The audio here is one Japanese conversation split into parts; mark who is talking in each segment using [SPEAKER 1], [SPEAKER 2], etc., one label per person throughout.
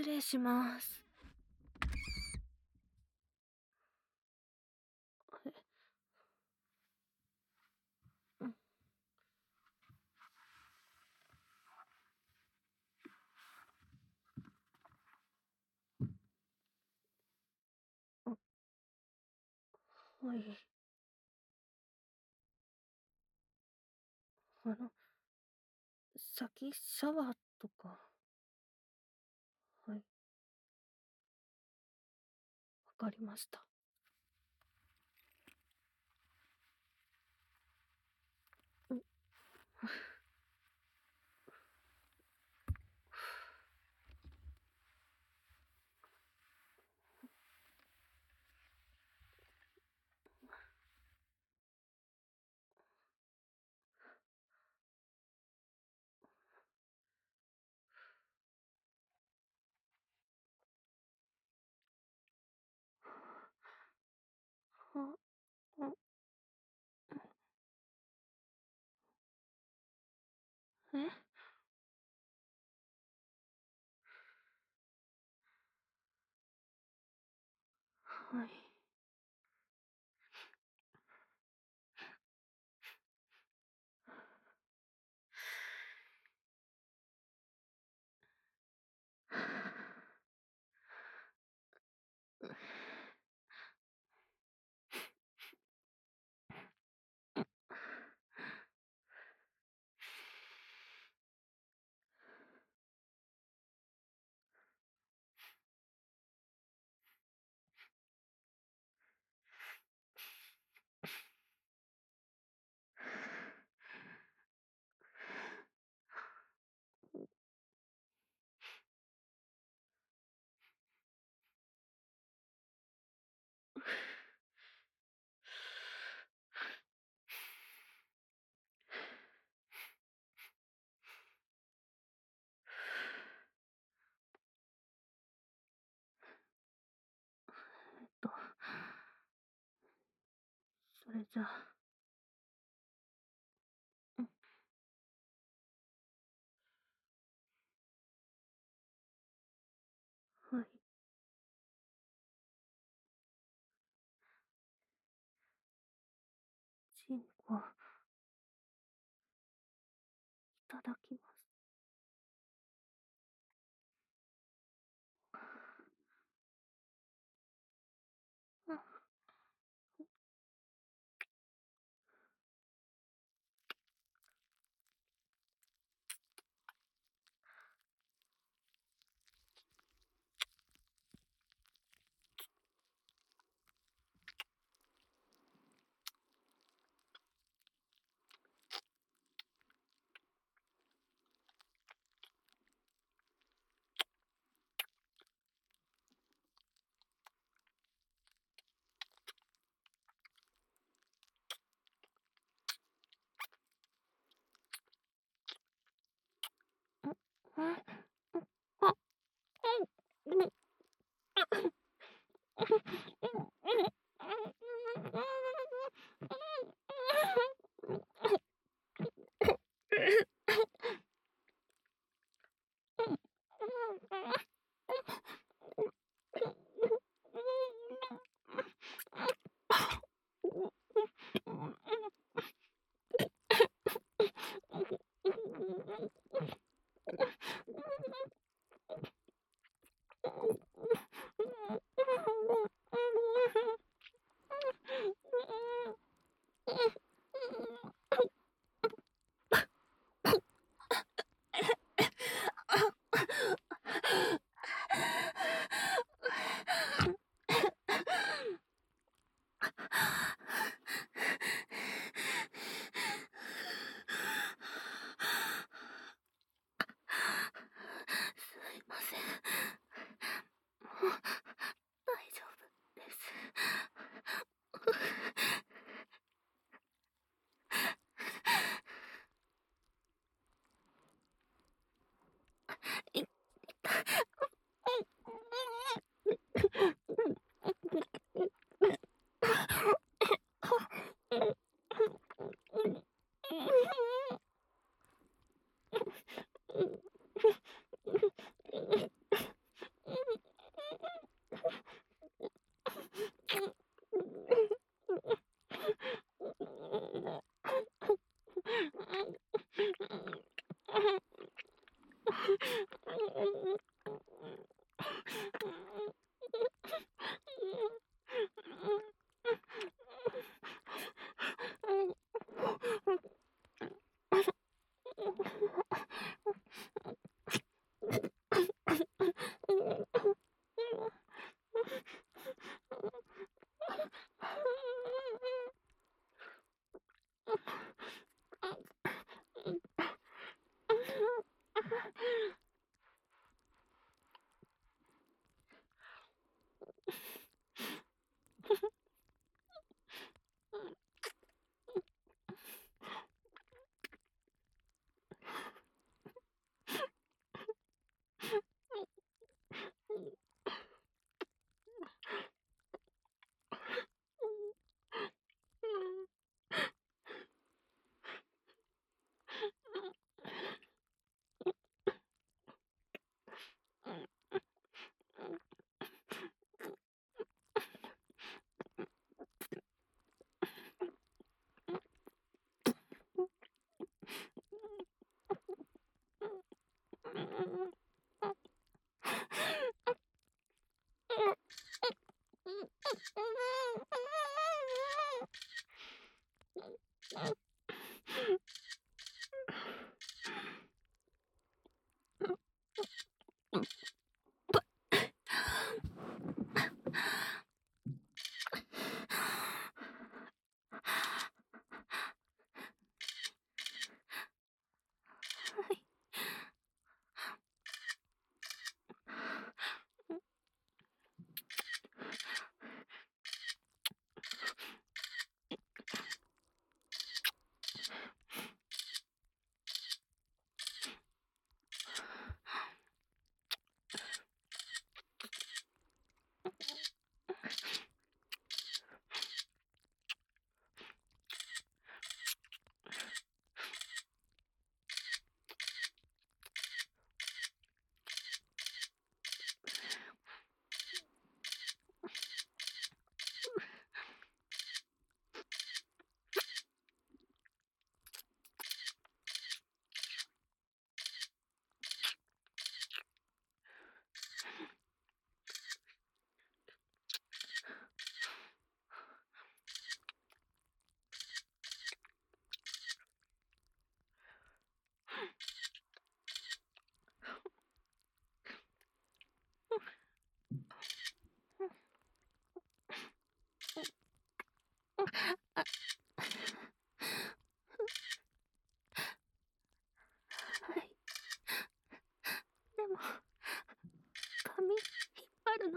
[SPEAKER 1] 失礼します。はい。あの、先シャワーとか。かりました。え？はい。それじゃあ。うん。はい。チンコ、いただきます。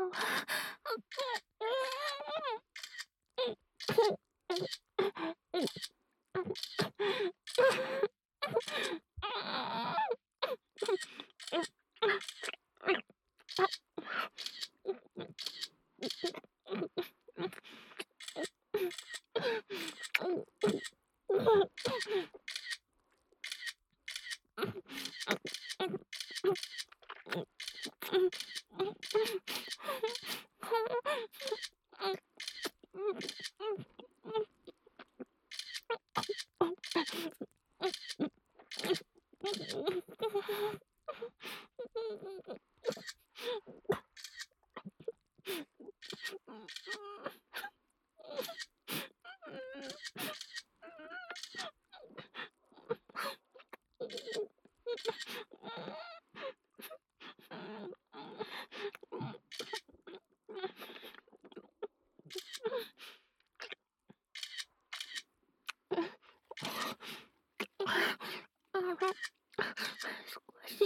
[SPEAKER 1] の。Mm-hmm. 少し。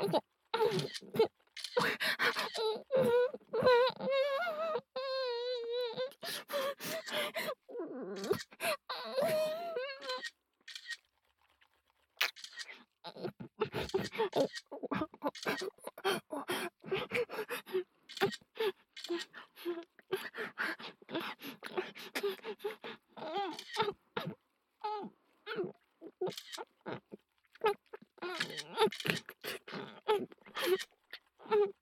[SPEAKER 1] Okay. Mm-hmm.